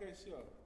Okay, sure.